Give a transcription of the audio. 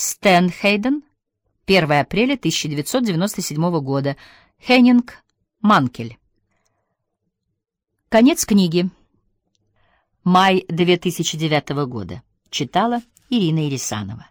Стэн Хейден, 1 апреля 1997 года, Хеннинг Манкель. Конец книги. Май 2009 года. Читала Ирина Ирисанова.